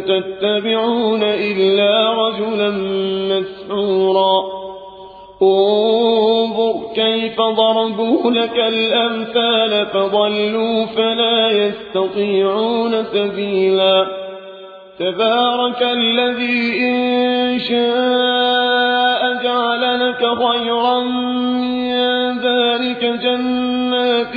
تتبعون إلا رجلا مسحورا. انظر كيف ضربوا لك الأمثال فضلوا فلا يستطيعون سبيلا. تبارك الذي إن شاء جعل لك خيرا من ذلك جنات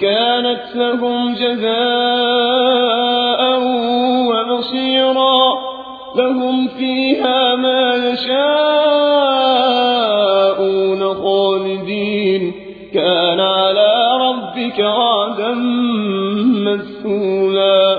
كانت لهم جزاء ومصيرا لهم فيها ما يشاءون خالدين. كان على ربك وعدا مسئولا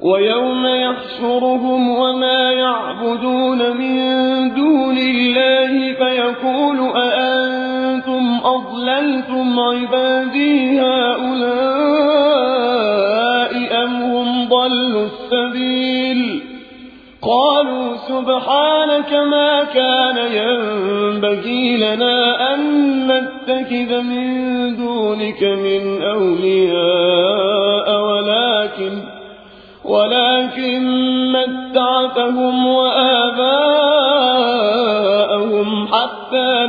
ويوم يحشرهم وما يعبدون من دون الله فيقول أأنتم أضللتم عبادي هؤلاء أم هم ضلوا السبيل؟ قالوا سبحانك ما كان ينبغي لنا أن نتخذ من دونك من أولياء ولكن ولكن متعتهم وآباءهم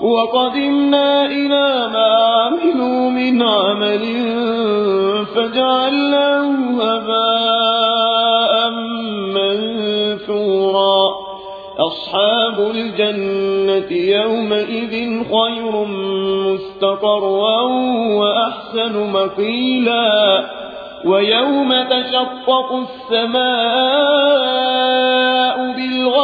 وقدمنا إلى ما عملوا من عمل فجعلناه هباء منثورا أصحاب الجنة يومئذ خير مستقرا وأحسن مقيلا ويوم تشقق السماء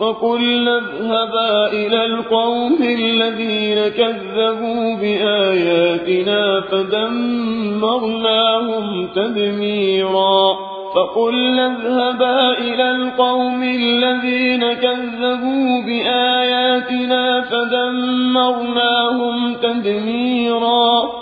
فقلنا اذهبا إلى القوم الذين كذبوا بآياتنا فدمرناهم تدميرا. فقلنا اذهبا إلى القوم الذين كذبوا بآياتنا فدمرناهم تدميرا.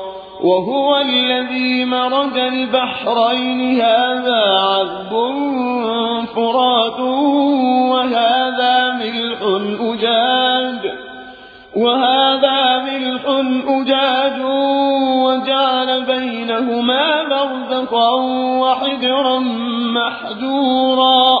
وهو الذي مرج البحرين هذا عذب فرات وهذا ملح أجاج وهذا ملح أجاج وجعل بينهما برزقا وحجرا محجورا.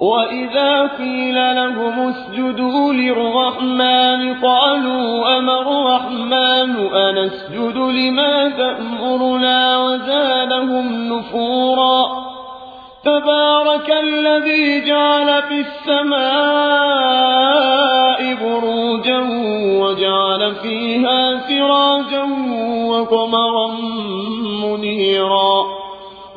وإذا قيل لهم اسجدوا للرحمن قالوا أما الرحمن أنسجد لما تأمرنا وزادهم نفورا تبارك الذي جعل في السماء بروجا وجعل فيها سراجا وقمرا منيرا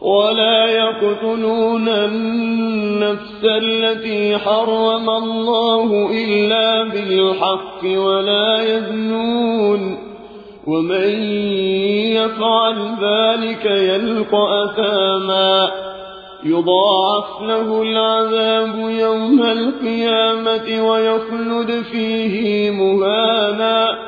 ولا يقتلون النفس التي حرم الله إلا بالحق ولا يزنون ومن يفعل ذلك يلقى أثاما يضاعف له العذاب يوم القيامة ويخلد فيه مهانا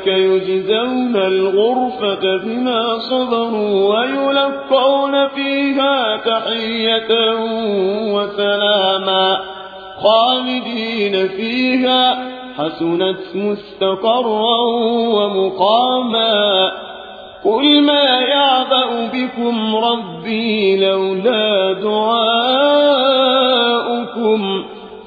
أولئك يجزون الغرفة بما صبروا ويلقون فيها تحية وسلاما خالدين فيها حسنت مستقرا ومقاما قل ما يعبأ بكم ربي لولا دعاؤكم